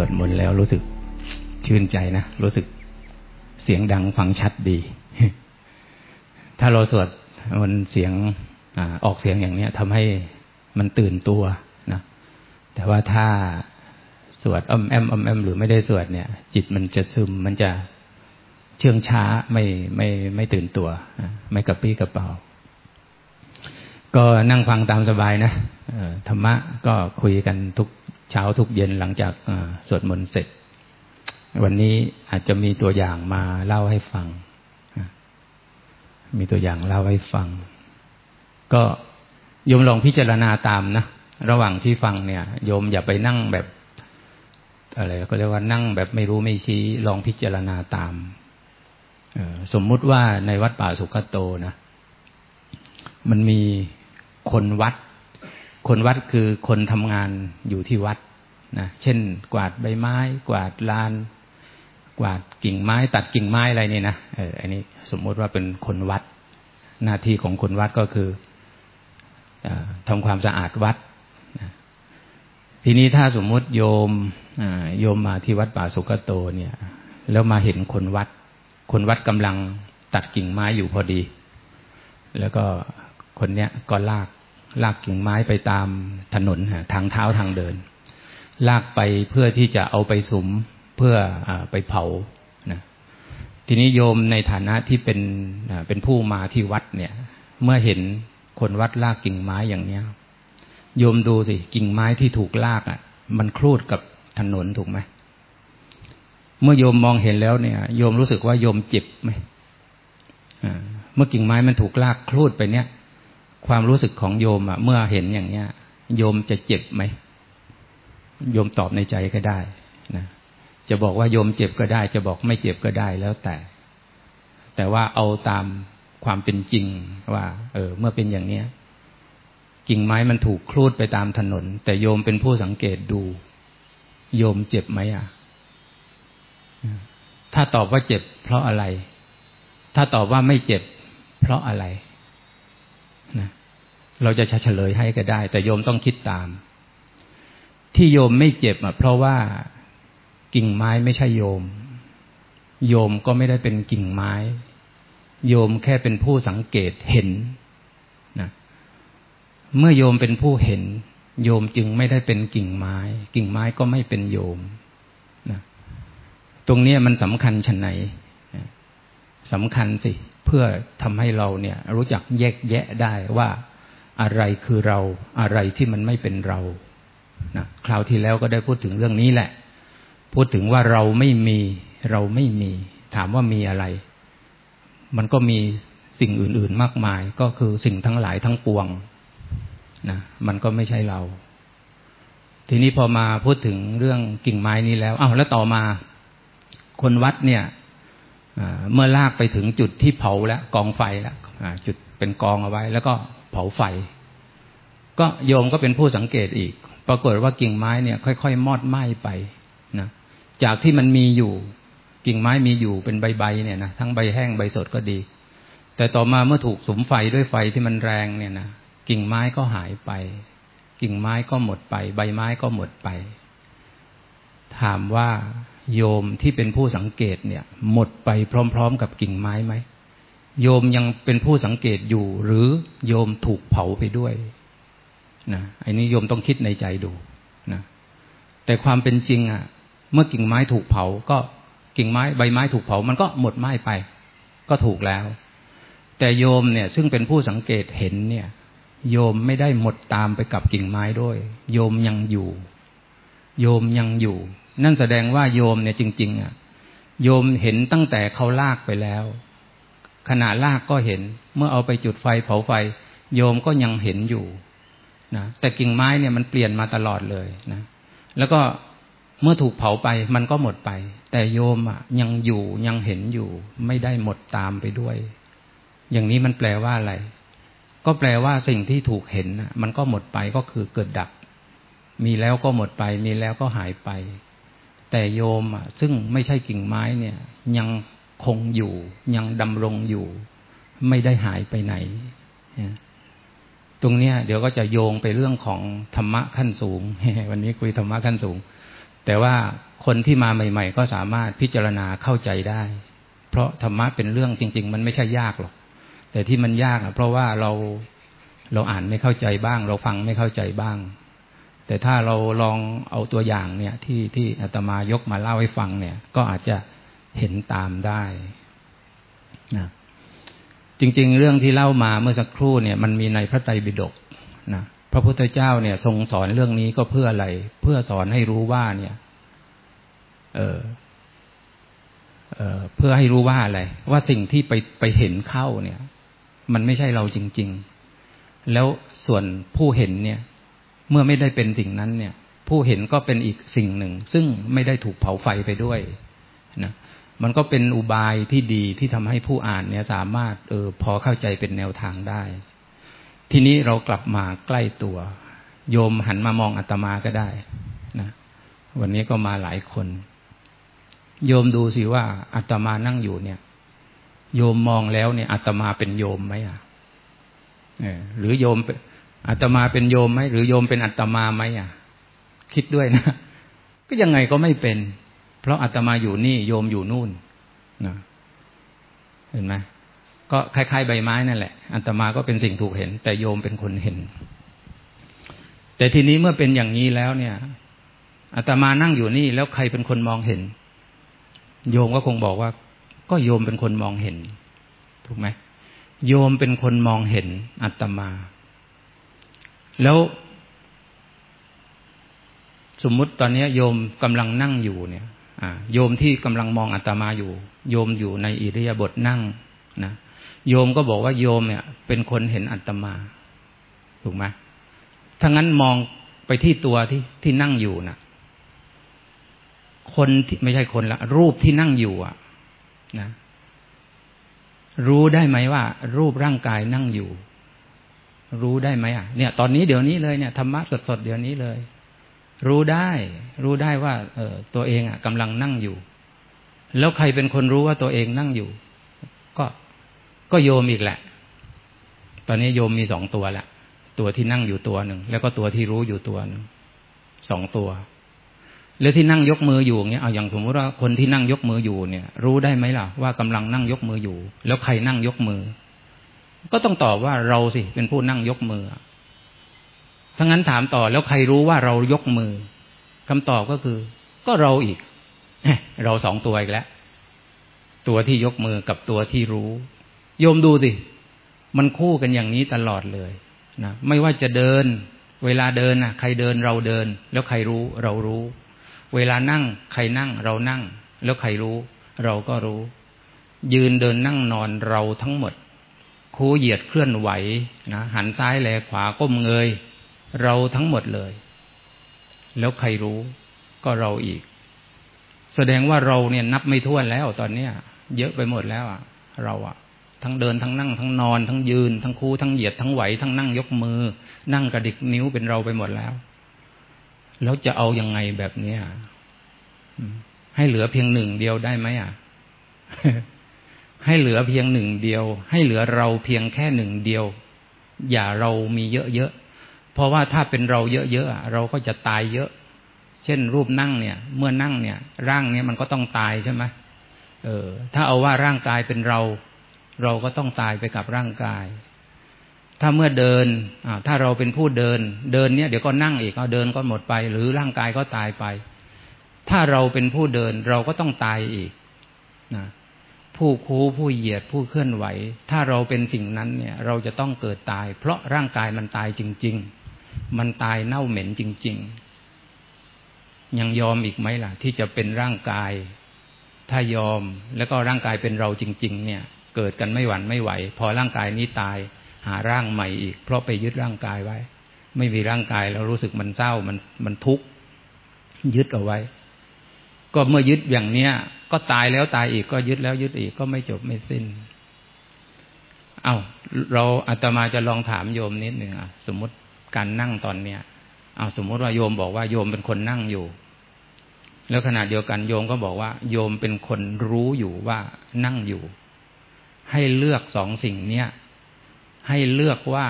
วดมนต์แล้วรู้สึกชื่นใจนะ รู้สึกเสียงดังฟังชัดดี ถ้าเราสวดมันเสียงออกเสียงอย่างนี้ทำให้มันตื่นตัวนะแต่ว่าถ้าสวดอ้อมแอมอ้อมแอมหรือไม่ได้สวดเนี่ย จิตมันจะซึมมันจะเชื่องช้าไม่ไม่ไม่ตื่นตัว ไม่กระปี้กระเป๋า ก็นั่งฟังตามสบายนะธรรมะก็คุยกันทุก เช้าทุกเย็นหลังจากสวดมนต์เสร็จ วันนี้อาจจะมีตัวอย่างมาเล่าให้ฟัง มีตัวอย่างเล่าให้ฟัง ก็โยมลองพิจารณาตามนะ ระหว่างที่ฟังเนี่ยโยมอย่าไปนั่งแบบอะไรก็เรียกว่านั่งแบบไม่รู้ไม่ชี้ลองพิจารณาตามสมมุติว่าในวัดป่าสุขโตนะ มันมีคนวัด คนวัดคือคนทำงานอยู่ที่วัดนะเช่น กวาดใบไม้ กวาดลาน กวาดกิ่งไม้ ตัดกิ่งไม้อะไรนี่นะเอออันนี้สมมุติว่าเป็นคนวัด หน้าที่ของคนวัดก็คืออทำความสะอาดวัดนะทีนี้ถ้าสมมุติโยมโยมมาที่วัดป่าสุกโตเนี่ย แล้วมาเห็นคนวัด คนวัดกำลังตัดกิ่งไม้อยู่พอดี แล้วก็คนเนี้ยก็ลาก ลากกิ่งไม้ไปตามถนนทางเท้าทางเดิน ลากไปเพื่อที่จะเอาไปสุมเพื่ออไปเผานะทีนี้โยมในฐานะที่เป็นเป็นผู้มาที่วัดเนี่ย เมื่อเห็นคนวัดลากกิ่งไม้อย่างเนี้ย โยมดูสิกิ่งไม้ที่ถูกลากอะ มันครูดกับถนนถูกไหมเมื่อโยมมองเห็นแล้วเนี่ย โยมรู้สึกว่าโยมเจ็บไหมเมื่อกิ่งไม้มันถูกลากคลูดไปเนี่ย ความรู้สึกของโยมอะเมื่อเห็นอย่างเนี้ย โยมจะเจ็บไหมโยมตอบในใจก็ได้นะจะบอกว่าโยมเจ็บก็ได้ จะบอกไม่เจ็บก็ได้แล้วแต่ แต่ว่าเอาตามความเป็นจริงว่า เออ เมื่อเป็นอย่างเนี้ยกิ่งไม้มันถูกคลูดไปตามถนน แต่โยมเป็นผู้สังเกตดู โยมเจ็บไหมอะ ถ้าตอบว่าเจ็บเพราะอะไร ถ้าตอบว่าไม่เจ็บเพราะอะไร นะเราจะเฉลยให้ก็ได้ แต่โยมต้องคิดตาม ที่โยมไม่เจ็บอะเพราะว่ากิ่งไม้ไม่ใช่โยม โยมก็ไม่ได้เป็นกิ่งไม้ โยมแค่เป็นผู้สังเกตเห็นนะเมื่อโยมเป็นผู้เห็น โยมจึงไม่ได้เป็นกิ่งไม้ กิ่งไม้ก็ไม่เป็นโยมตรงนี้มันสำคัญชันไหนสำคัญสิ เพื่อทำให้เราเนี่ยรู้จักแยกแยะได้ว่าอะไรคือเราอะไรที่มันไม่เป็นเรานะคราวที่แล้วก็ได้พูดถึงเรื่องนี้แหละ พูดถึงว่าเราไม่มีเราไม่มี ถามว่ามีอะไร มันก็มีสิ่งอื่น ๆมากมาย ก็คือสิ่งทั้งหลายทั้งปวงนะมันก็ไม่ใช่เรา ทีนี้พอมาพูดถึงเรื่องกิ่งไม้นี้แล้วอ้าวแล้วต่อมา คนวัดเนี่ย เมื่อลากไปถึงจุดที่เผาแล้วกองไฟแล้วจุดเป็นกองเอาไว้ แล้วก็เผาไฟ ก็โยมก็เป็นผู้สังเกตอีก ปรากฏว่ากิ่งไม้เนี่ยค่อยๆ มอดไหม้ไปนะจากที่มันมีอยู่ กิ่งไม้มีอยู่เป็นใบๆเนี่ยนะทั้งใบแห้งใบสดก็ดี แต่ต่อมาเมื่อถูกสมไฟด้วยไฟที่มันแรงเนี่ยนะกิ่งไม้ก็หายไป กิ่งไม้ก็หมดไป ใบไม้ก็หมดไป ถามว่า โยมที่เป็นผู้สังเกตเนี่ย หมดไปพร้อม ๆ กับกิ่งไม้ไหมโยมยังเป็นผู้สังเกตอยู่ หรือโยมถูกเผาไปด้วยนะไอันนี้โยมต้องคิดในใจดูนะแต่ความเป็นจริงอะ เมื่อกิ่งไม้ถูกเผา ก็กิ่งไม้ใบไม้ถูกเผา มันก็หมดไหม้ไป ก็ถูกแล้ว แต่โยมเนี่ย ซึ่งเป็นผู้สังเกตเห็นเนี่ย โยมไม่ได้หมดตามไปกับกิ่งไม้ด้วย โยมยังอยู่ โยมยังอยู่ นั่นแสดงว่าโยมเนี่ยจริง ๆอะโยมเห็นตั้งแต่เขาลากไปแล้ว ขณะลากก็เห็น เมื่อเอาไปจุดไฟเผาไฟ โยมก็ยังเห็นอยู่นะแต่กิ่งไม้เนี่ยมันเปลี่ยนมาตลอดเลยนะแล้วก็เมื่อถูกเผาไปมันก็หมดไป แต่โยมอะยังอยู่ยังเห็นอยู่ ไม่ได้หมดตามไปด้วย อย่างนี้มันแปลว่าอะไร ก็แปลว่าสิ่งที่ถูกเห็นมันก็หมดไปก็คือเกิดดับ มีแล้วก็หมดไป มีแล้วก็หายไป แต่โยมอะซึ่งไม่ใช่กิ่งไม้เนี่ย ยังคงอยู่ ยังดำรงอยู่ ไม่ได้หายไปไหน ตรงเนี้ยเดี๋ยวก็จะโยงไปเรื่องของธรรมะขั้นสูง วันนี้คุยธรรมะขั้นสูง แต่ว่าคนที่มาใหม่ ๆ ก็สามารถพิจารณาเข้าใจได้ เพราะธรรมะเป็นเรื่องจริง ๆ มันไม่ใช่ยากหรอก แต่ที่มันยากอะเพราะว่าเราเราอ่านไม่เข้าใจบ้าง เราฟังไม่เข้าใจบ้าง แต่ถ้าเราลองเอาตัวอย่างเนี่ยที่ที่อาตมายกมาเล่าให้ฟังเนี่ย ก็อาจจะเห็นตามได้นะจริง ๆ เรื่องที่เล่ามาเมื่อสักครู่เนี่ย มันมีในพระไตรปิฎกนะพระพุทธเจ้าเนี่ยทรงสอนเรื่องนี้ก็เพื่ออะไร เพื่อสอนให้รู้ว่าเนี่ย เออเออเพื่อให้รู้ว่าอะไร ว่าสิ่งที่ไปไปเห็นเข้าเนี่ย มันไม่ใช่เราจริง ๆ แล้วส่วนผู้เห็นเนี่ย เมื่อไม่ได้เป็นสิ่งนั้นเนี่ย ผู้เห็นก็เป็นอีกสิ่งหนึ่ง ซึ่งไม่ได้ถูกเผาไฟไปด้วยนะมันก็เป็นอุบายที่ดีที่ทำให้ผู้อ่านเนี่ยสามารถเออพอเข้าใจเป็นแนวทางได้ ทีนี้เรากลับมาใกล้ตัว โยมหันมามองอาตมาก็ได้นะวันนี้ก็มาหลายคน โยมดูสิว่าอาตมานั่งอยู่เนี่ย โยมมองแล้วเนี่ยอาตมาเป็นโยมไหมอะหรือโยม อาตมาเป็นโยมไหมหรือโยมเป็นอาตมาไหมอะ คิดด้วยนะ ก็ยังไงก็ไม่เป็น เพราะอาตมาอยู่นี่โยมอยู่นู่นนะเห็นไหมก็คล้ายๆใบไม้นั่นแหละอาตมาก็เป็นสิ่งถูกเห็น แต่โยมเป็นคนเห็น แต่ทีนี้เมื่อเป็นอย่างนี้แล้วเนี่ยอาตมานั่งอยู่นี่ แล้วใครเป็นคนมองเห็น โยมก็คงบอกว่า ก็โยมเป็นคนมองเห็น ถูกไหมโยมเป็นคนมองเห็นอาตมา แล้ว สมมุติตอนนี้โยมกำลังนั่งอยู่เนี่ยโยมที่กำลังมองอาตมาอยู่ โยมอยู่ในอิริยาบถนั่งนะโยมก็บอกว่าโยมเนี่ย เป็นคนเห็นอาตมา ถูกไหมถ้างั้นมองไปที่ตัวที่ที่นั่งอยู่นะคนที่ไม่ใช่คนละรูปที่นั่งอยู่อะ นะ รู้ได้ไหมว่า รูปร่างกายนั่งอยู่ รู้ได้ไหมอะเนี่ย ตอนนี้เดี๋ยวนี้เลยเนี่ยธรรมะสดๆเดี๋ยวนี้เลย รู้ได้ รู้ได้ว่า เออตัวเองอะกำลังนั่งอยู่ แล้วใครเป็นคนรู้ว่าตัวเองนั่งอยู่ ก็ก็โยมอีกแหละ ตอนนี้โยมมีสองตัวแหละตัวที่นั่งอยู่ตัวหนึ่งแล้วก็ตัวที่รู้อยู่ตัวหนึ่งสองตัวแล้วที่นั่งยกมืออยู่เนี่ยเอาอย่างสมมติว่าคนที่นั่งยกมืออยู่เนี่ย รู้ได้ไหมล่ะว่ากำลังนั่งยกมืออยู่ แล้วใครนั่งยกมือ ก็ต้องตอบว่าเราสิเป็นผู้นั่งยกมือถ้างั้นถามต่อแล้วใครรู้ว่าเรายกมือคำตอบก็คือ ก็เราอีก เราสองตัวอีกแล้ว ตัวที่ยกมือกับตัวที่รู้ โยมดูสิ มันคู่กันอย่างนี้ตลอดเลยนะไม่ว่าจะเดิน เวลาเดินนะใครเดินเราเดิน แล้วใครรู้เรารู้ เวลานั่ง ใครนั่งเรานั่ง แล้วใครรู้ เราก็รู้ ยืนเดินนั่งนอนเราทั้งหมด คูเหยียดเคลื่อนไหวนะหันซ้ายแลขวาก้มเงย เราทั้งหมดเลย แล้วใครรู้ก็เราอีก แสดงว่าเราเนี่ยนับไม่ถ้วนแล้วตอนเนี้ย เยอะไปหมดแล้วอะ เราอะ ทั้งเดินทั้งนั่ง ทั้งนอนทั้งยืน ทั้งคู่ทั้งเหยียดทั้งไหวทั้งนั่งยกมือ นั่งกระดิกนิ้วเป็นเราไปหมดแล้วแล้วจะเอายังไงแบบเนี้ยให้เหลือเพียงหนึ่งเดียวได้ไหมอะ ให้เหลือเพียงหนึ่งเดียว ให้เหลือเราเพียงแค่หนึ่งเดียว อย่าเรามีเยอะเพราะว่าถ้าเป็นเราเยอะๆเราก็จะตายเยอะ เช่นรูปนั่งเนี่ย เมื่อนั่งเนี่ย ร่างเนี่ยมันก็ต้องตายใช่ไหมเออ ถ้าเอาว่าร่างกายเป็นเรา เราก็ต้องตายไปกับร่างกาย ถ้าเมื่อเดินถ้าเราเป็นผู้เดิน เดินเนี่ยเดี๋ยวก็นั่งอีกเอาเดินก็หมดไป หรือร่างกายก็ตายไป ถ้าเราเป็นผู้เดินเราก็ต้องตายอีกนะ ผู้คูผู้เหยียดผู้เคลื่อนไหว ถ้าเราเป็นสิ่งนั้นเนี่ย เราจะต้องเกิดตาย เพราะร่างกายมันตายจริง ๆ มันตายเน่าเหม็นจริง ๆ ยังยอมอีกไหมล่ะ ที่จะเป็นร่างกาย ถ้ายอมแล้วก็ร่างกายเป็นเราจริง ๆ เนี่ย เกิดกันไม่หวั่นไม่ไหว พอร่างกายนี้ตายหาร่างใหม่อีก เพราะไปยึดร่างกายไว้ ไม่มีร่างกายแล้วรู้สึกมันเศร้ามันมันทุกข์ยึดเอาไว้ ก็เมื่อยึดอย่างเนี้ย ก็ตายแล้วตายอีกก็ยึดแล้วยึดอีกก็ไม่จบไม่สิ้น เอา้าเราอาตมาจะลองถามโยมนิดหนึ่งอะ สมมติการนั่งตอนเนี้ยเอาสมมติว่าโยมบอกว่าโยมเป็นคนนั่งอยู่ แล้วขณะเดียวกันโยมก็บอกว่า โยมเป็นคนรู้อยู่ว่านั่งอยู่ ให้เลือกสองสิ่งเนี้ยให้เลือกว่า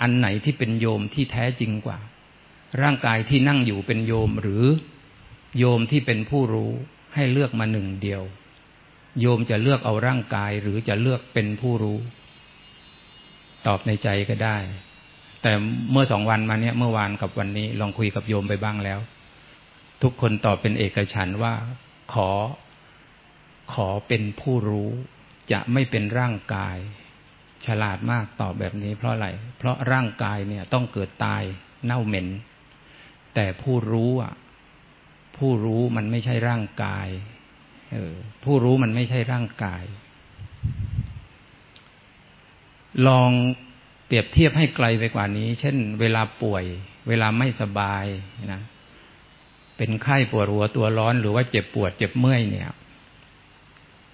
อันไหนที่เป็นโยมที่แท้จริงกว่า ร่างกายที่นั่งอยู่เป็นโยมหรือโยมที่เป็นผู้รู้ ให้เลือกมาหนึ่งเดียว โยมจะเลือกเอาร่างกาย หรือจะเลือกเป็นผู้รู้ ตอบในใจก็ได้ แต่เมื่อสองวันมาเนี้ยเมื่อวานกับวันนี้ ลองคุยกับโยมไปบ้างแล้ว ทุกคนตอบเป็นเอกฉันว่า ขอ ขอเป็นผู้รู้ จะไม่เป็นร่างกาย ฉลาดมากตอบแบบนี้ เพราะอะไร เพราะร่างกายเนี่ยต้องเกิดตายเน่าเหม็น แต่ผู้รู้อะ ผู้รู้มันไม่ใช่ร่างกายเออผู้รู้มันไม่ใช่ร่างกาย ลองเปรียบเทียบให้ไกลไปกว่านี้ เช่น เวลาป่วย เวลาไม่สบายนะเป็นไข้ปวดหัวตัวร้อน หรือว่าเจ็บปวดเจ็บเมื่อยเนี่ย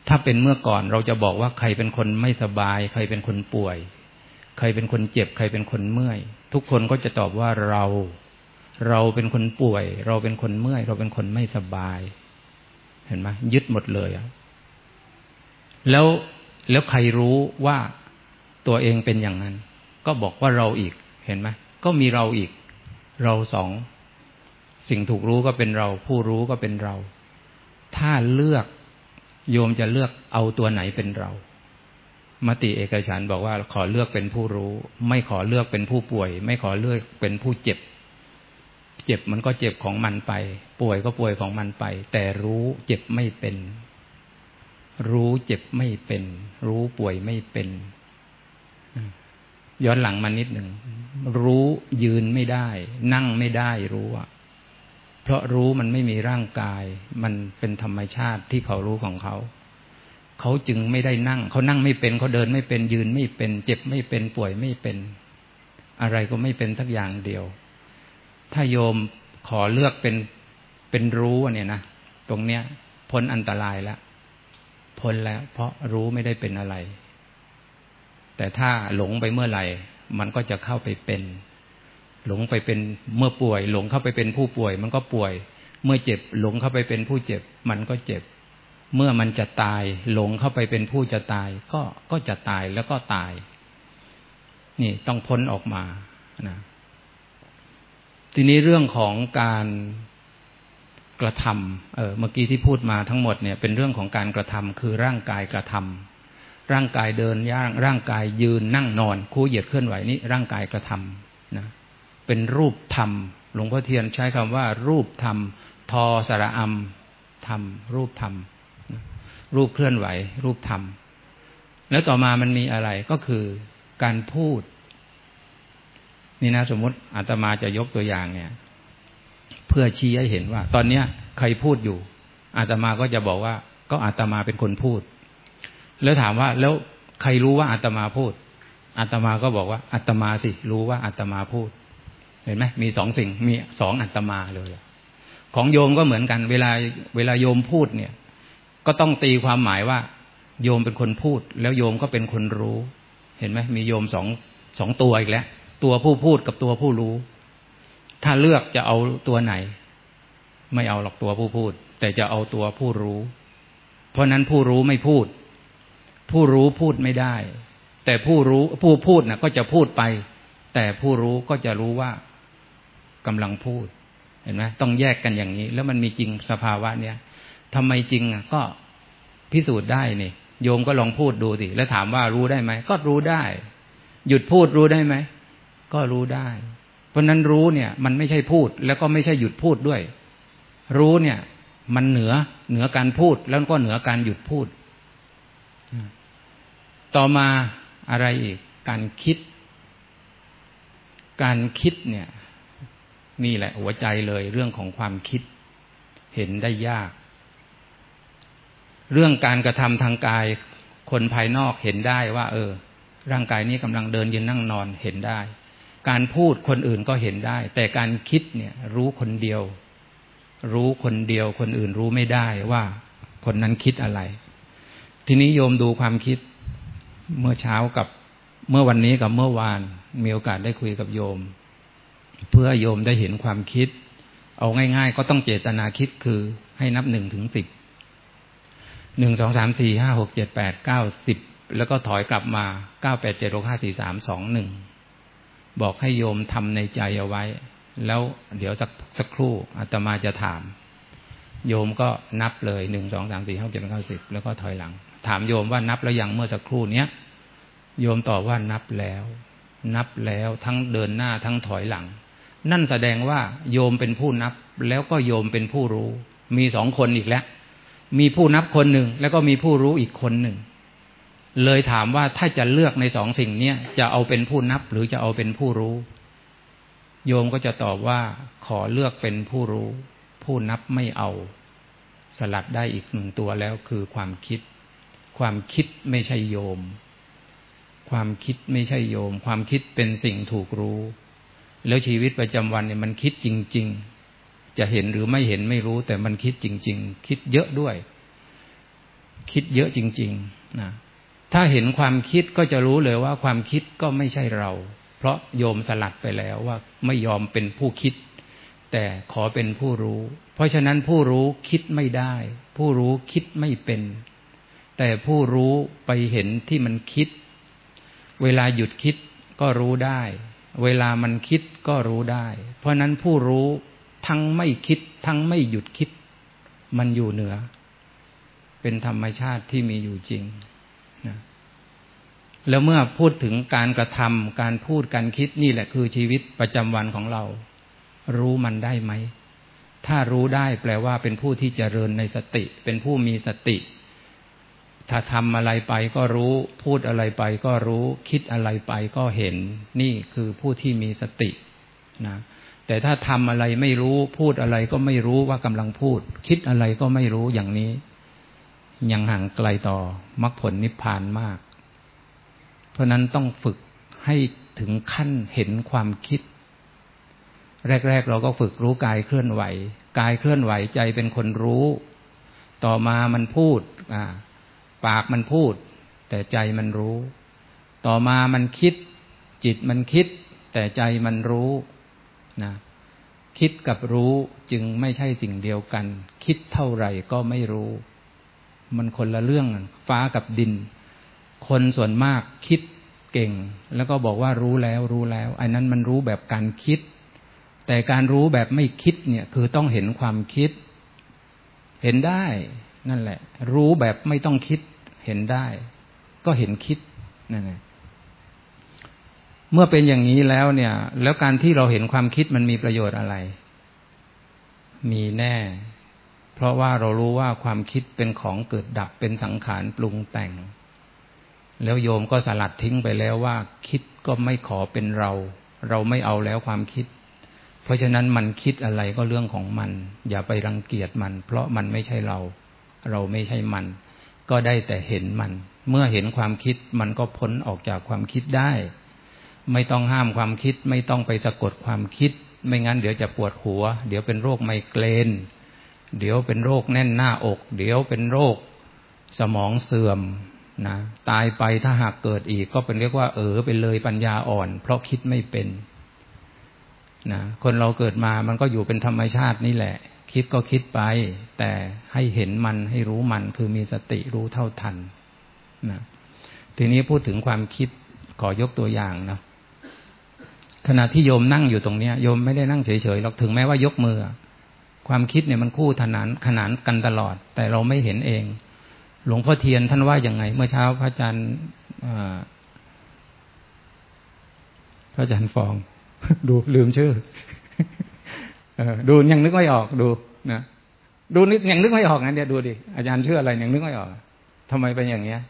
ถ้าเป็นเมื่อก่อนเราจะบอกว่าใครเป็นคนไม่สบาย ใครเป็นคนป่วย ใครเป็นคนเจ็บ ใครเป็นคนเมื่อย ทุกคนก็จะตอบว่าเรา เราเป็นคนป่วย เราเป็นคนเมื่อย เราเป็นคนไม่สบาย เห็นไหมยึดหมดเลยแล้วแล้วใครรู้ว่าตัวเองเป็นอย่างนั้น ก็บอกว่าเราอีกเห็นไหมก็มีเราอีก เราสอง สิ่งถูกรู้ก็เป็นเรา ผู้รู้ก็เป็นเรา ถ้าเลือกโยมจะเลือกเอาตัวไหนเป็นเรา มติเอกฉันบอกว่าขอเลือกเป็นผู้รู้ ไม่ขอเลือกเป็นผู้ป่วย ไม่ขอเลือกเป็นผู้เจ็บ เจ็บมันก็เจ็บของมันไป ป่วยก็ป่วยของมันไป แต่รู้เจ็บไม่เป็น รู้เจ็บไม่เป็น รู้ป่วยไม่เป็น ย้อนหลังมานิดหนึ่ง รู้ยืนไม่ได้ นั่งไม่ได้รู้อะเพราะรู้มันไม่มีร่างกาย มันเป็นธรรมชาติที่เขารู้ของเขาเขาจึงไม่ได้นั่ง เขานั่งไม่เป็น เขาเดินไม่เป็น ยืนไม่เป็น เจ็บไม่เป็น ป่วยไม่เป็น อะไรก็ไม่เป็นสักอย่างเดียว ถ้าโยมขอเลือกเป็นเป็นรู้เนี่ยนะตรงเนี้ยพ้นอันตรายแล้วพ้นแล้ว เพราะรู้ไม่ได้เป็นอะไร แต่ถ้าหลงไปเมื่อไหร่ มันก็จะเข้าไปเป็น หลงไปเป็นเมื่อป่วย หลงเข้าไปเป็นผู้ป่วย มันก็ป่วย เมื่อเจ็บ หลงเข้าไปเป็นผู้เจ็บ มันก็เจ็บ เมื่อมันจะตาย หลงเข้าไปเป็นผู้จะตาย ก็ก็จะตายแล้วก็ตาย นี่ต้องพ้นออกมานะ ทีนี้เรื่องของการกระทำเออเมื่อกี้ที่พูดมาทั้งหมดเนี่ยเป็นเรื่องของการกระทำคือร่างกายกระทำร่างกายเดินย่างร่างกายยืนนั่งนอนคู่เหยียดเคลื่อนไหวนี่ร่างกายกระทำนะเป็นรูปธรรมหลวงพ่อเทียนใช้คำว่า รูปธรรมทอสระอัมธรรมรูปธรรมรูปเคลื่อนไหว รูปธรรม แล้วต่อมามันมีอะไรก็คือการพูด นี่นะสมมติอาตมาจะยกตัวอย่างเนี่ย เพื่อชี้ให้เห็นว่า ตอนเนี้ยใครพูดอยู่ อาตมาก็จะบอกว่า ก็อาตมาเป็นคนพูด แล้วถามว่าแล้วใครรู้ว่าอาตมาพูด อาตมาก็บอกว่าอาตมาสิ รู้ว่าอาตมาพูด เห็นไหมมีสองสิ่งมีสองอาตมาเลย ของโยมก็เหมือนกัน เวลาเวลาโยมพูดเนี่ย ก็ต้องตีความหมายว่า โยมเป็นคนพูด แล้วโยมก็เป็นคนรู้ เห็นไหมมีโยมสองสองตัวอีกแล้ว ตัวผู้พูดกับตัวผู้รู้ ถ้าเลือกจะเอาตัวไหน ไม่เอาหรอกตัวผู้พูด แต่จะเอาตัวผู้รู้ เพราะนั้นผู้รู้ไม่พูด ผู้รู้พูดไม่ได้ แต่ผู้รู้ผู้พูดนะ่ะก็จะพูดไป แต่ผู้รู้ก็จะรู้ว่ากำลังพูด เห็นไหมต้องแยกกันอย่างนี้ แล้วมันมีจริงสภาวะเนี้ยทำไมจริงอะก็พิสูจน์ได้นี่โยมก็ลองพูดดูสิแล้วถามว่ารู้ได้ไหมก็รู้ได้ หยุดพูดรู้ได้ไหม ก็รู้ได้ เพราะนั้นรู้เนี่ย มันไม่ใช่พูด แล้วก็ไม่ใช่หยุดพูดด้วย รู้เนี่ย มันเหนือเหนือการพูดแล้วก็เหนือการหยุดพูด ต่อมาอะไรอีก การคิด การคิดเนี่ย นี่แหละหัวใจเลยเรื่องของความคิด เห็นได้ยาก เรื่องการกระทำทางกายคนภายนอกเห็นได้ว่า เออ ร่างกายนี้กำลังเดินยืนนั่งนอนเห็นได้ การพูดคนอื่นก็เห็นได้ แต่การคิดเนี่ยรู้คนเดียว รู้คนเดียวคนอื่นรู้ไม่ได้ว่าคนนั้นคิดอะไร ทีนี้โยมดูความคิดเมื่อเช้ากับเมื่อวันนี้กับเมื่อวานมีโอกาสได้คุยกับโยม เพื่อโยมได้เห็นความคิด เอาง่าย ๆ ก็ต้องเจตนาคิดคือให้นับหนึ่งถึงสิบหนึ่งสองสามสี่ห้าหกเจ็ดแปดเก้าสิบแล้วก็ถอยกลับมาเก้าแปดเจ็ดหกห้าสี่สามสองหนึ่ง บอกให้โยมทำในใจเอาไว้ แล้วเดี๋ยวสักสักครู่อาตมาจะถาม โยมก็นับเลยหนึ่งสองสามสี่ห้าเจ็ดแปดเก้าสิบแล้วก็ถอยหลัง ถามโยมว่านับแล้วยังเมื่อสักครู่เนี้ยโยมตอบว่านับแล้ว นับแล้วทั้งเดินหน้าทั้งถอยหลัง นั่นแสดงว่าโยมเป็นผู้นับแล้วก็โยมเป็นผู้รู้ มีสองคนอีกแล้ว มีผู้นับคนหนึ่งแล้วก็มีผู้รู้อีกคนหนึ่ง เลยถามว่าถ้าจะเลือกในสองสิ่งเนี้ยจะเอาเป็นผู้นับหรือจะเอาเป็นผู้รู้ โยมก็จะตอบว่าขอเลือกเป็นผู้รู้ ผู้นับไม่เอา สลัดได้อีกหนึ่งตัวแล้วคือความคิด ความคิดไม่ใช่โยม ความคิดไม่ใช่โยม ความคิดเป็นสิ่งถูกรู้ แล้วชีวิตประจำวันเนี่ยมันคิดจริง ๆ จะเห็นหรือไม่เห็นไม่รู้ แต่มันคิดจริง ๆ คิดเยอะด้วย คิดเยอะจริง ๆ นะ ถ้าเห็นความคิดก็จะรู้เลยว่าความคิดก็ไม่ใช่เรา เพราะโยมสลัดไปแล้วว่าไม่ยอมเป็นผู้คิด แต่ขอเป็นผู้รู้ เพราะฉะนั้นผู้รู้คิดไม่ได้ ผู้รู้คิดไม่เป็น แต่ผู้รู้ไปเห็นที่มันคิด เวลาหยุดคิดก็รู้ได้ เวลามันคิดก็รู้ได้ เพราะนั้นผู้รู้ทั้งไม่คิดทั้งไม่หยุดคิด มันอยู่เหนือ เป็นธรรมชาติที่มีอยู่จริง แล้วเมื่อพูดถึงการกระทำการพูดการคิดนี่แหละคือชีวิตประจำวันของเรา รู้มันได้ไหม ถ้ารู้ได้แปลว่าเป็นผู้ที่เจริญในสติ เป็นผู้มีสติ ถ้าทำอะไรไปก็รู้ พูดอะไรไปก็รู้ คิดอะไรไปก็เห็น นี่คือผู้ที่มีสตินะแต่ถ้าทำอะไรไม่รู้ พูดอะไรก็ไม่รู้ว่ากำลังพูด คิดอะไรก็ไม่รู้อย่างนี้ ยังห่างไกลต่อมรรคผลนิพพานมาก เพราะนั้นต้องฝึกให้ถึงขั้นเห็นความคิด แรก ๆ เราก็ฝึกรู้กายเคลื่อนไหว กายเคลื่อนไหวใจเป็นคนรู้ ต่อมามันพูดปากมันพูด แต่ใจมันรู้ ต่อมามันคิด จิตมันคิด แต่ใจมันรู้นะคิดกับรู้จึงไม่ใช่สิ่งเดียวกัน คิดเท่าไหร่ก็ไม่รู้ มันคนละเรื่องฟ้ากับดิน คนส่วนมากคิดเก่ง แล้วก็บอกว่ารู้แล้วรู้แล้วไอันนั้นมันรู้แบบการคิด แต่การรู้แบบไม่คิดเนี่ยคือต้องเห็นความคิด เห็นได้นั่นแหละ รู้แบบไม่ต้องคิดเห็นได้ ก็เห็นคิดนั่นแหละเมื่อเป็นอย่างนี้แล้วเนี่ย แล้วการที่เราเห็นความคิดมันมีประโยชน์อะไร มีแน่ เพราะว่าเรารู้ว่าความคิดเป็นของเกิดดับเป็นสังขารปรุงแต่ง แล้วโยมก็สลัดทิ้งไปแล้วว่า คิดก็ไม่ขอเป็นเรา เราไม่เอาแล้วความคิด เพราะฉะนั้นมันคิดอะไรก็เรื่องของมัน อย่าไปรังเกียจมัน เพราะมันไม่ใช่เรา เราไม่ใช่มัน ก็ได้แต่เห็นมัน เมื่อเห็นความคิดมันก็พ้นออกจากความคิดได้ ไม่ต้องห้ามความคิดไม่ต้องไปสะกดความคิด ไม่งั้นเดี๋ยวจะปวดหัว เดี๋ยวเป็นโรคไมเกรน เดี๋ยวเป็นโรคแน่นหน้าอก เดี๋ยวเป็นโรคสมองเสื่อมนะตายไปถ้าหากเกิดอีกก็เป็นเรียกว่า เออเป็นเลยปัญญาอ่อน เพราะคิดไม่เป็นนะคนเราเกิดมามันก็อยู่เป็นธรรมชาตินี่แหละ คิดก็คิดไป แต่ให้เห็นมันให้รู้มันคือมีสติรู้เท่าทันนะทีนี้พูดถึงความคิดขอยกตัวอย่างนะขณะที่โยมนั่งอยู่ตรงเนี้ยโยมไม่ได้นั่งเฉยๆหรอกถึงแม้ว่ายกมือ ความคิดเนี่ยมันคู่ขนานขนานกันตลอด แต่เราไม่เห็นเอง หลวงพ่อเทียนท่านว่าอย่างไง เมื่อเช้าพระอาจารย์พระอาจารย์ฟอง ดูลืมชื่อดูยังนึกไม่ออกดูนะดูนึกยังนึกไม่ออกงั้นเดี๋ยวดูดิอาจารย์ชื่ออะไรยังนึกไม่ออกทำไมเป็นอย่างเนี้ย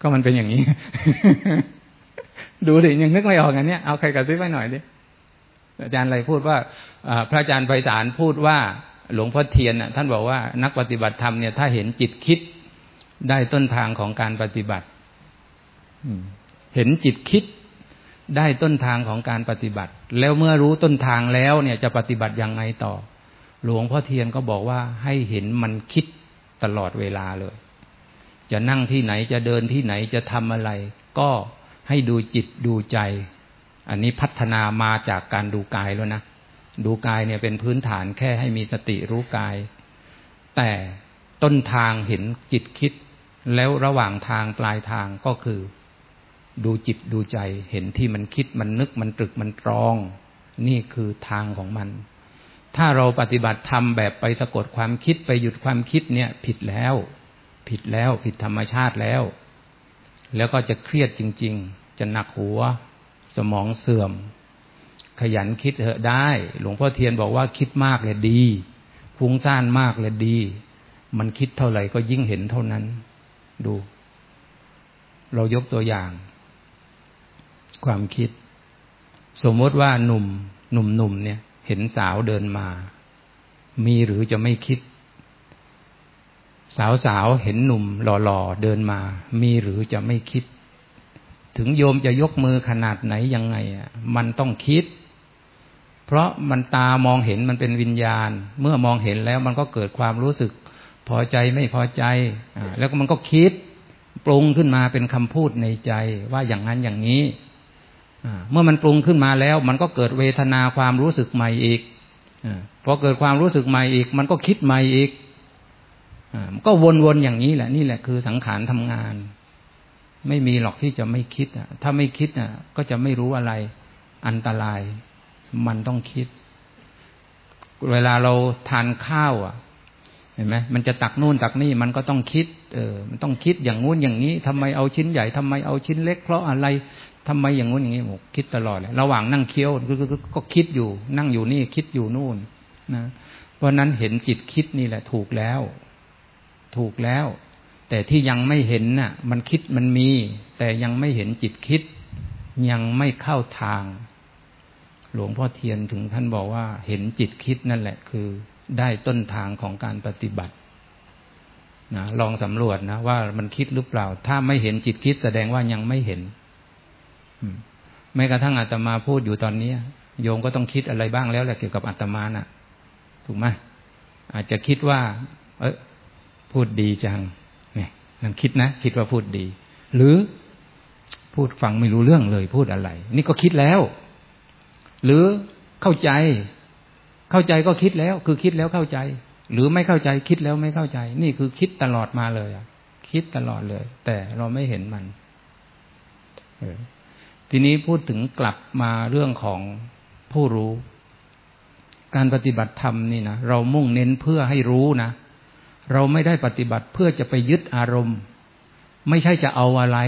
ก็มันเป็นอย่างนี้ ดูดิยังนึกไม่ออกงั้นเนี้ยเอาใครกระซิบไปหน่อยดิ อาจารย์อะไรพูดว่าพระอาจารย์ไพศาลพูดว่าหลวงพ่อเทียนท่านบอกว่านักปฏิบัติธรรมเนี่ยถ้าเห็นจิตคิดได้ต้นทางของการปฏิบัติเห็นจิตคิดได้ต้นทางของการปฏิบัติ แล้วเมื่อรู้ต้นทางแล้วเนี่ยจะปฏิบัติยังไงต่อ หลวงพ่อเทียนก็บอกว่าให้เห็นมันคิดตลอดเวลาเลย จะนั่งที่ไหนจะเดินที่ไหนจะทำอะไร ก็ให้ดูจิตดูใจ อันนี้พัฒนามาจากการดูกายแล้วนะ ดูกายเนี่ยเป็นพื้นฐานแค่ให้มีสติรู้กาย แต่ต้นทางเห็นจิตคิด แล้วระหว่างทางปลายทางก็คือ ดูจิตดูใจเห็นที่มันคิดมันนึกมันตรึกมันตรอง นี่คือทางของมัน ถ้าเราปฏิบัติธรรมแบบไปสะกดความคิดไปหยุดความคิดเนี่ยผิดแล้ว ผิดแล้วผิดธรรมชาติแล้ว แล้วก็จะเครียดจริง ๆ จะหนักหัว สมองเสื่อม ขยันคิดเถอะได้ หลวงพ่อเทียนบอกว่าคิดมากเลยดีฟุ้งซ่านมากเลยดี มันคิดเท่าไหร่ก็ยิ่งเห็นเท่านั้น ดู เรายกตัวอย่าง ความคิด สมมติว่าหนุ่ม หนุ่มหนุ่มเนี่ย เห็นสาวเดินมา มีหรือจะไม่คิด สาวสาวเห็นหนุ่มหล่อๆเดินมา มีหรือจะไม่คิด ถึงโยมจะยกมือขนาดไหนยังไงอะมันต้องคิด เพราะมันตามองเห็นมันเป็นวิญญาณ เมื่อมองเห็นแล้วมันก็เกิดความรู้สึกพอใจไม่พอใจอแล้วมันก็คิด ปรุงขึ้นมาเป็นคำพูดในใจว่าอย่างนั้นอย่างนี้เมื่อมันปรุงขึ้นมาแล้ว มันก็เกิดเวทนาความรู้สึกใหม่อีกอพอเกิดความรู้สึกใหม่อีก มันก็คิดใหม่อีกมันก็วนๆอย่างนี้แหละ นี่แหละคือสังขารทำงาน ไม่มีหรอกที่จะไม่คิดถ้าไม่คิดก็จะไม่รู้อะไร อันตราย มันต้องคิด เวลาเราทานข้าวอะเห็นไหมมันจะตักนู่นตักนี่มันก็ต้องคิด เออ มันต้องคิดอย่างงู้นอย่างนี้ทำไมเอาชิ้นใหญ่ทำไมเอาชิ้นเล็ก เพราะอะไรทำไมอย่างงู้นอย่างนี้ผมคิดตลอดเลยระหว่างนั่งเคี้ยวก็คิดอยู่ นั่งอยู่นี่คิดอยู่นู่นนะเพราะนั้นเห็นจิตคิดนี่แหละ ถูกแล้ว ถูกแล้ว แต่ที่ยังไม่เห็นน่ะ มันคิดมันมี แต่ยังไม่เห็นจิตคิด ยังไม่เข้าทาง หลวงพ่อเทียนถึงท่านบอกว่า เห็นจิตคิดนั่นแหละคือ ได้ต้นทางของการปฏิบัตินะลองสำรวจนะว่ามันคิดหรือเปล่า ถ้าไม่เห็นจิตคิดแสดงว่ายังไม่เห็นแม้กระทั่งอาตมาพูดอยู่ตอนนี้โยมก็ต้องคิดอะไรบ้างแล้วแหละเกี่ยวกับอาตมานะ่ะ ถูกไหมอาจจะคิดว่า เออพูดดีจัง นั่นคิดนะ คิดว่าพูดดี หรือพูดฟังไม่รู้เรื่องเลยพูดอะไร นี่ก็คิดแล้ว หรือเข้าใจ เข้าใจก็คิดแล้ว คือคิดแล้วเข้าใจ หรือไม่เข้าใจคิดแล้วไม่เข้าใจ นี่คือคิดตลอดมาเลยอะคิดตลอดเลย แต่เราไม่เห็นมันทีนี้พูดถึงกลับมาเรื่องของผู้รู้ การปฏิบัติธรรมนี่นะเรามุ่งเน้นเพื่อให้รู้นะ เราไม่ได้ปฏิบัติเพื่อจะไปยึดอารมณ์ ไม่ใช่จะเอาอะไร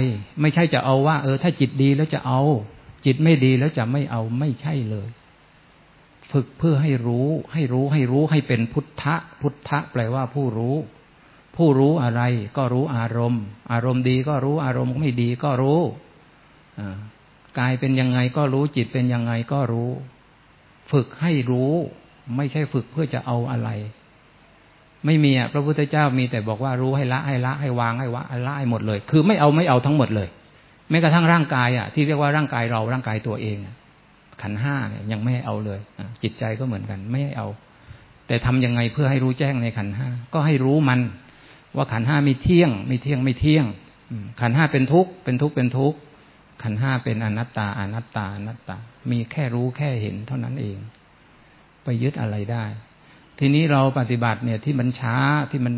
ไม่ใช่จะเอาว่า เออ ถ้าจิตดีแล้วจะเอา จิตไม่ดีแล้วจะไม่เอาไม่ใช่เลย ฝึกเพื่อให้รู้ ให้รู้ให้รู้ให้เป็นพุทธะ พุทธะแปลว่าผู้รู้ ผู้รู้อะไร ก็รู้อารมณ์ อารมณ์ดีก็รู้อารมณ์ไม่ดีก็รู้กายเป็นยังไงก็รู้จิตเป็นยังไงก็รู้ ฝึกให้รู้ ไม่ใช่ฝึกเพื่อจะเอาอะไร ไม่มีอะพระพุทธเจ้ามีแต่บอกว่ารู้ให้ละให้ละให้วางให้วะละให้หมดเลย คือไม่เอาไม่เอาทั้งหมดเลยแม้กระทั่งร่างกายอะที่เรียกว่าร่างกายเราร่างกายตัวเองขันห้าเนี่ยยังไม่ให้เอาเลยจิตใจก็เหมือนกันไม่ให้เอา แต่ทำยังไงเพื่อให้รู้แจ้งในขันห้าก็ให้รู้มัน ว่าขันห้ามีเที่ยง ไม่เที่ยงไม่เที่ยงขันห้าเป็นทุกข์เป็นทุกข์เป็นทุกข์ขันห้าเป็นอนัตตาอนัตตาอนัตตา มีแค่รู้แค่เห็นเท่านั้นเอง ไปยึดอะไรได้ ทีนี้เราปฏิบัติเนี่ยที่มันช้าที่มัน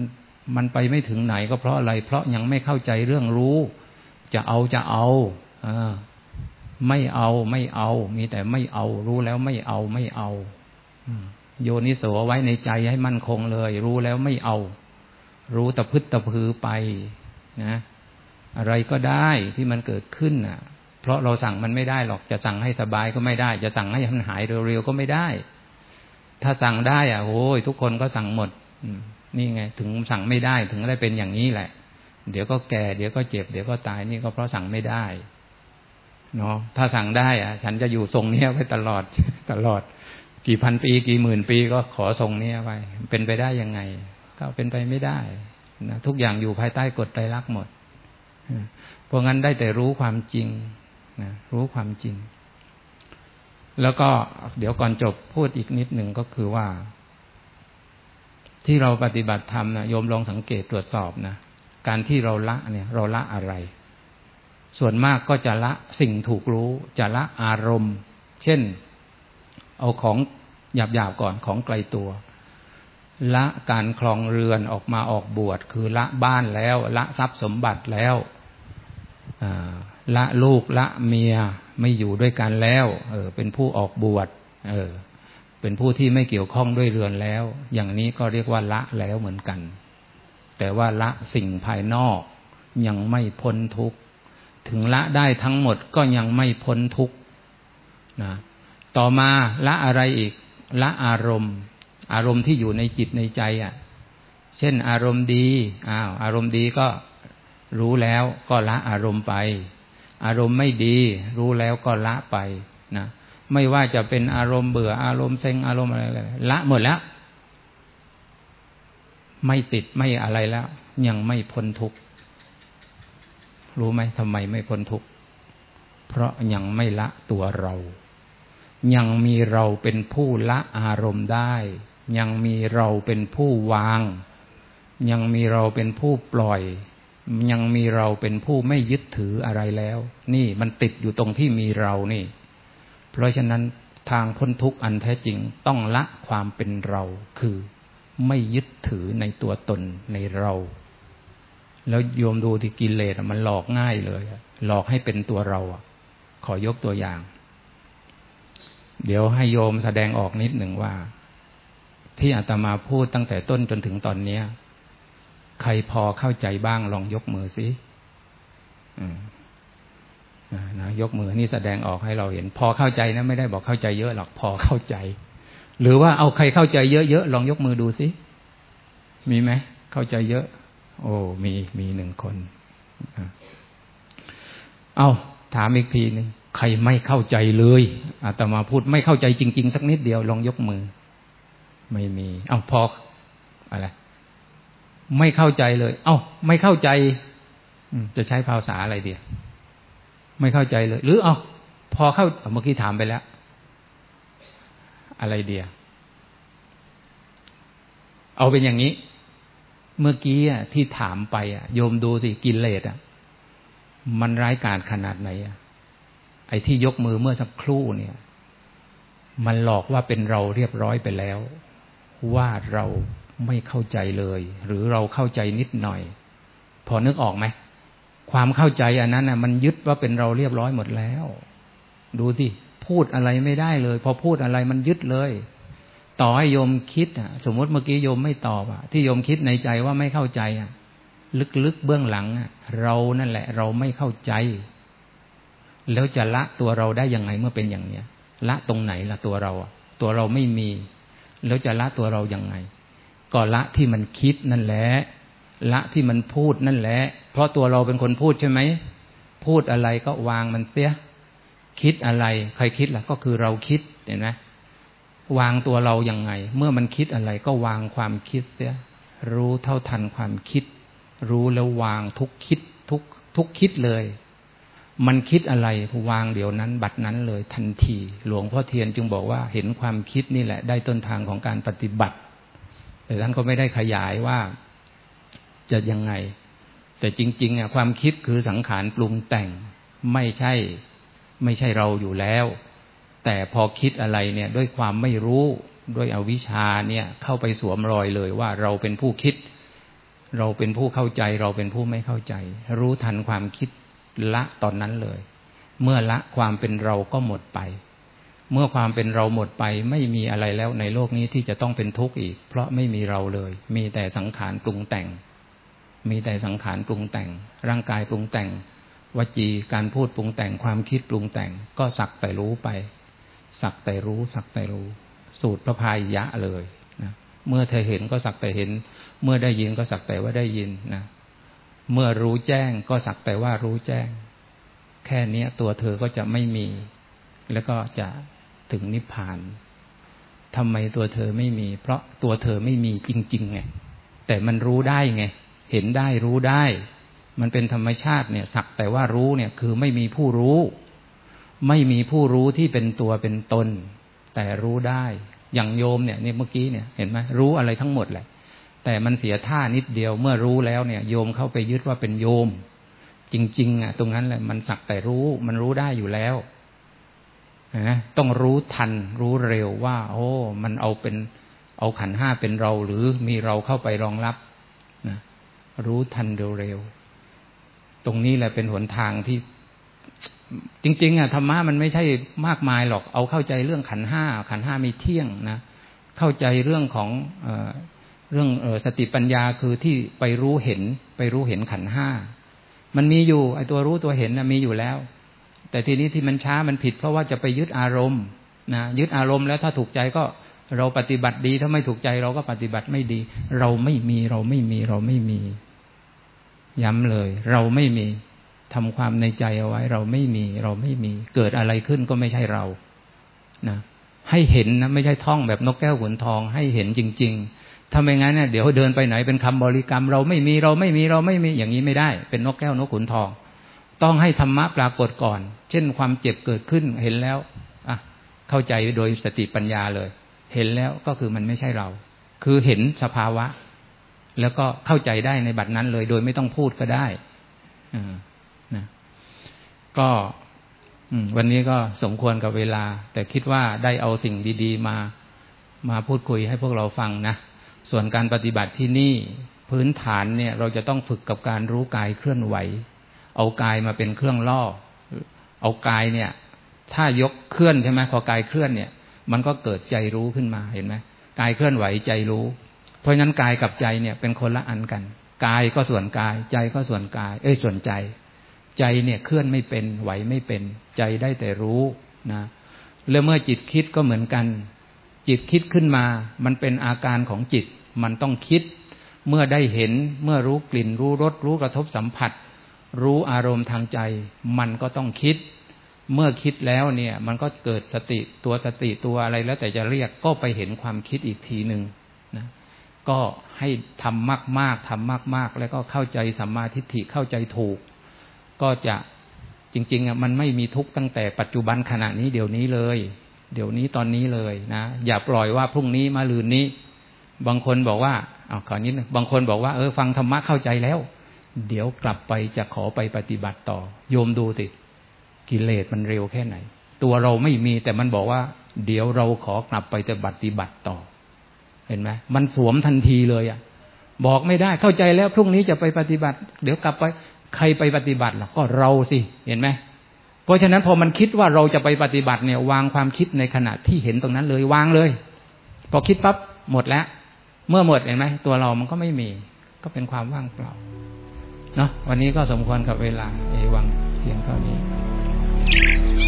มันไปไม่ถึงไหนก็เพราะอะไร เพราะยังไม่เข้าใจเรื่องรู้ จะเอาจะเอาอไม่เอาไม่เอา มีแต่ไม่เอา รู้แล้วไม่เอาไม่เอาโยนิโสไว้ในใจให้มั่นคงเลย รู้แล้วไม่เอา รู้ตะพึดตะพือไปนะ อะไรก็ได้ที่มันเกิดขึ้นน่ะ เพราะเราสั่งมันไม่ได้หรอกจะสั่งให้สบายก็ไม่ได้ จะสั่งให้มันหายเร็วๆก็ไม่ได้ ถ้าสั่งได้อะโอ้ยทุกคนก็สั่งหมดนี่ไง ถึงสั่งไม่ได้ถึงได้เป็นอย่างนี้แหละ เดี๋ยวก็แก่ เดี๋ยวก็เจ็บ เดี๋ยวก็ตายนี่ก็เพราะสั่งไม่ได้เนาะถ้าสั่งได้อะ ฉันจะอยู่ทรงเนี้ยไว้ตลอดตลอด กี่พันปี กี่หมื่นปีก็ขอทรงเนี้ยไว้เป็นไปได้ยังไง ก็เป็นไปไม่ได้นะทุกอย่างอยู่ภายใต้กฎไตรลักษณ์หมดเพราะงั้นได้แต่รู้ความจริงนะรู้ความจริง แล้วก็เดี๋ยวก่อนจบพูดอีกนิดหนึ่งก็คือว่า ที่เราปฏิบัติธรรมนะโยมลองสังเกตตรวจสอบนะการที่เราละเนี่ย เราละอะไร ส่วนมากก็จะละสิ่งถูกรู้ จะละอารมณ์ เช่น เอาของหยาบๆก่อนของไกลตัว ละการคลองเรือนออกมาออกบวชคือละบ้านแล้ว ละทรัพย์สมบัติแล้ว ละลูกละเมียไม่อยู่ด้วยกันแล้ว เออ เป็นผู้ออกบวช เออ เป็นผู้ที่ไม่เกี่ยวข้องด้วยเรือนแล้ว อย่างนี้ก็เรียกว่าละแล้วเหมือนกัน แต่ว่าละสิ่งภายนอก ยังไม่พ้นทุกข์ ถึงละได้ทั้งหมดก็ยังไม่พ้นทุกข์นะ ต่อมาละอะไรอีก ละอารมณ์ อารมณ์ที่อยู่ในจิตในใจอะ เช่นอารมณ์ดี อ้าว อารมณ์ดีก็รู้แล้วก็ละอารมณ์ไป อารมณ์ไม่ดี รู้แล้วก็ละไปนะไม่ว่าจะเป็นอารมณ์เบื่ออารมณ์เซ็งอารมณ์อะไรละหมดแล้ว ไม่ติดไม่อะไรแล้ว ยังไม่พ้นทุกข์รู้ไหมทำไมไม่พ้นทุกข์เพราะยังไม่ละตัวเรา ยังมีเราเป็นผู้ละอารมณ์ได้ ยังมีเราเป็นผู้วาง ยังมีเราเป็นผู้ปล่อย ยังมีเราเป็นผู้ไม่ยึดถืออะไรแล้ว นี่มันติดอยู่ตรงที่มีเรานี่ เพราะฉะนั้นทางพ้นทุกข์อันแท้จริงต้องละความเป็นเราคือไม่ยึดถือในตัวตนในเรา แล้วโยมดูที่กิเลสมันหลอกง่ายเลย หลอกให้เป็นตัวเราขอยกตัวอย่าง เดี๋ยวให้โยมแสดงออกนิดหนึ่งว่า ที่อาตมาพูดตั้งแต่ต้นจนถึงตอนนี้ ใครพอเข้าใจบ้างลองยกมือสินะยกมือนี่แสดงออกให้เราเห็น พอเข้าใจนะไม่ได้บอกเข้าใจเยอะหรอกพอเข้าใจ หรือว่าเอาใครเข้าใจเยอะๆลองยกมือดูสิมีไหมเข้าใจเยอะ โอ้มีมีหนึ่งคนเอาถามอีกทีหนึ่งใครไม่เข้าใจเลยอาตมาพูดไม่เข้าใจจริง ๆ สักนิดเดียวลองยกมือ ไม่มีเอาพออะไร ไม่เข้าใจเลย เอาไม่เข้าใจจะใช้ภาษาอะไรเดียวไม่เข้าใจเลย หรือเอาพอเข้าเมื่อกี้ถามไปแล้ว อะไรเดียเอาเป็นอย่างนี้ เมื่อกี้ที่ถามไปโยมดูสิกินเลสอะมันร้ายกาจขนาดไหนอะไอ้ที่ยกมือเมื่อสักครู่เนี่ย มันหลอกว่าเป็นเราเรียบร้อยไปแล้ว ว่าเรา ไม่เข้าใจเลย หรือเราเข้าใจนิดหน่อย พอนึกออกไหมความเข้าใจอันนั้นน่ะ มันยึดว่าเป็นเราเรียบร้อยหมดแล้ว ดูสิพูดอะไรไม่ได้เลย พอพูดอะไรมันยึดเลย ต่อให้โยมคิดอะ สมมติเมื่อกี้โยมไม่ตอบอะ ที่โยมคิดในใจว่าไม่เข้าใจอะ ลึกๆเบื้องหลังอะ เรานั่นแหละ เราไม่เข้าใจ แล้วจะละตัวเราได้ยังไงเมื่อเป็นอย่างเนี้ยละตรงไหนละตัวเราอะ ตัวเราไม่มี แล้วจะละตัวเรายังไง ก็ละที่มันคิดนั่นแหละละที่มันพูดนั่นแหละ เพราะตัวเราเป็นคนพูดใช่ไหม พูดอะไรก็วางมันเตี้ยคิดอะไร ใครคิดล่ะ ก็คือเราคิดเห็นไหมวางตัวเราอย่างไง เมื่อมันคิดอะไรก็วางความคิดเสียรู้เท่าทันความคิด รู้แล้ววางทุกคิดทุกทุกคิดเลย มันคิดอะไรวางเดี๋ยวนั้น บัดนั้นเลยทันที หลวงพ่อเทียนจึงบอกว่าเห็นความคิดนี่แหละ ได้ต้นทางของการปฏิบัติ แต่ท่านก็ไม่ได้ขยายว่าจะยังไง แต่จริง ๆอะความคิดคือสังขารปรุงแต่งไม่ใช่ ไม่ใช่เราอยู่แล้ว แต่พอคิดอะไรเนี่ยด้วยความไม่รู้ด้วยอวิชชาเนี่ยเข้าไปสวมรอยเลยว่าเราเป็นผู้คิด เราเป็นผู้เข้าใจ เราเป็นผู้ไม่เข้าใจ รู้ทันความคิดละตอนนั้นเลย เมื่อละความเป็นเราก็หมดไป เมื่อความเป็นเราหมดไปไม่มีอะไรแล้วในโลกนี้ที่จะต้องเป็นทุกข์อีก เพราะไม่มีเราเลย มีแต่สังขารปรุงแต่ง มีแต่สังขารปรุงแต่ง ร่างกายปรุงแต่ง วจีการพูดปรุงแต่งความคิดปรุงแต่ง ก็สักแต่รู้ไป สักแต่รู้สักแต่รู้ สูตรพระพายยะเลยนะเมื่อเธอเห็นก็สักแต่เห็น เมื่อได้ยินก็สักแต่ว่าได้ยินนะเมื่อรู้แจ้งก็สักแต่ว่ารู้แจ้ง แค่นี้ตัวเธอก็จะไม่มี แล้วก็จะ ถึงนิพพานทำไมตัวเธอไม่มี เพราะตัวเธอไม่มีจริงๆไงแต่มันรู้ได้ไง เห็นได้รู้ได้ มันเป็นธรรมชาติเนี่ย สักแต่ว่ารู้เนี่ยคือไม่มีผู้รู้ ไม่มีผู้รู้ที่เป็นตัวเป็นตน แต่รู้ได้ อย่างโยมเนี่ยนี่เมื่อกี้เนี่ยเห็นไหมรู้อะไรทั้งหมดแหละ แต่มันเสียท่านิดเดียวเมื่อรู้แล้วเนี่ย โยมเข้าไปยึดว่าเป็นโยม จริง ๆอะตรงนั้นแหละมันสักแต่รู้ มันรู้ได้อยู่แล้ว ต้องรู้ทันรู้เร็วว่า โอ้ มันเอาเป็น เอาขันห้าเป็นเรา หรือมีเราเข้าไปรองรับนะรู้ทันเร็วๆตรงนี้แหละเป็นหนทางที่ จริง ๆอะธรรมะมันไม่ใช่มากมายหรอก เอาเข้าใจเรื่องขันห้าขันห้ามีเที่ยงนะเข้าใจเรื่องของเอเรื่องอสติปัญญาคือที่ไปรู้เห็น ไปรู้เห็นขันห้ามันมีอยู่ไอตัวรู้ตัวเห็นนะมีอยู่แล้ว แต่ทีนี้ที่มันช้ามันผิด เพราะว่าจะไปยึดอารมณ์นะยึดอารมณ์แล้วถ้าถูกใจก็เราปฏิบัติดีถ้าไม่ถูกใจเราก็ปฏิบัติไม่ดี เราไม่มีเราไม่มีเราไม่มี ย้ำเลย เราไม่มีทำความในใจเอาไว้ เราไม่มีเราไม่มี เกิดอะไรขึ้นก็ไม่ใช่เรานะให้เห็นนะไม่ใช่ท่องแบบนกแก้วขนทองให้เห็นจริง ๆ ถ้าไม่งั้นเนี่ยเดี๋ยวเดินไปไหนเป็นคำบริกรรม เราไม่มีเราไม่มีเราไม่มีอย่างนี้ไม่ได้ เป็นนกแก้วนกขุนทอง ต้องให้ธรรมะปรากฏก่อน เช่นความเจ็บเกิดขึ้นเห็นแล้วอะเข้าใจโดยสติปัญญาเลย เห็นแล้วก็คือมันไม่ใช่เรา คือเห็นสภาวะ แล้วก็เข้าใจได้ในบัดนั้นเลย โดยไม่ต้องพูดก็ได้นะก็วันนี้ก็สมควรกับเวลา แต่คิดว่าได้เอาสิ่งดีๆ มามาพูดคุยให้พวกเราฟังนะ ส่วนการปฏิบัติที่นี่พื้นฐานเนี่ย เราจะต้องฝึกกับการรู้กายเคลื่อนไหว เอากายมาเป็นเครื่องล่อ เอากายเนี่ย ถ้ายกเคลื่อนใช่ไหมพอกายเคลื่อนเนี่ย มันก็เกิดใจรู้ขึ้นมาเห็นไหมกายเคลื่อนไหวใจรู้ เพราะฉะนั้นกายกับใจเนี่ยเป็นคนละอันกันกายก็ส่วนกาย ใจก็ส่วนกาย เอ้ยส่วนใจ ใจเนี่ยเคลื่อนไม่เป็นไหวไม่เป็น ใจได้แต่รู้นะแล้วเมื่อจิตคิดก็เหมือนกัน จิตคิดขึ้นมา มันเป็นอาการของจิต มันต้องคิด เมื่อได้เห็นเมื่อรู้กลิ่นรู้รสรู้กระทบสัมผัส รู้อารมณ์ทางใจ มันก็ต้องคิด เมื่อคิดแล้วเนี่ย มันก็เกิดสติตัวสติตัวอะไรแล้วแต่จะเรียกก็ไปเห็นความคิดอีกทีหนึ่งนะก็ให้ทำมาก ๆทำมาก ๆ แล้วก็เข้าใจสัมมาทิฏฐิเข้าใจถูก ก็จะจริงๆอะมันไม่มีทุกข์ตั้งแต่ปัจจุบันขณะนี้เดี๋ยวนี้เลย เดี๋ยวนี้ตอนนี้เลยนะอย่าปล่อยว่าพรุ่งนี้มาลืนนี้ บางคนบอกว่าเอาขอนิดนึงบางคนบอกว่าเออฟังธรรมะเข้าใจแล้ว เดี๋ยวกลับไปจะขอไปปฏิบัติต่อ โยมดูติกิเลสมันเร็วแค่ไหน ตัวเราไม่มีแต่มันบอกว่า เดี๋ยวเราขอกลับไปจะปฏิบัติต่อ เห็นไหมมันสวมทันทีเลยอะ บอกไม่ได้เข้าใจแล้วพรุ่งนี้จะไปปฏิบัติ เดี๋ยวกลับไปใครไปปฏิบัติล่ะ ก็เราสิเห็นไหมเพราะฉะนั้นพอมันคิดว่าเราจะไปปฏิบัติเนี่ย วางความคิดในขณะที่เห็นตรงนั้นเลยวางเลย พอคิดปั๊บหมดแล้ว เมื่อหมดเห็นไหมตัวเรามันก็ไม่มี ก็เป็นความว่างเปล่า เนาะวันนี้ก็สมควรกับเวลาเอวังเพียงเท่านี้